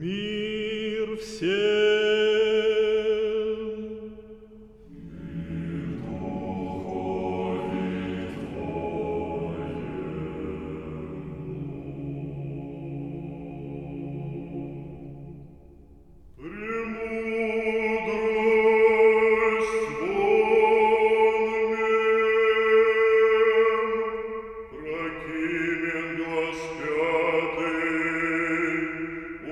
Мир всем.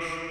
Deus.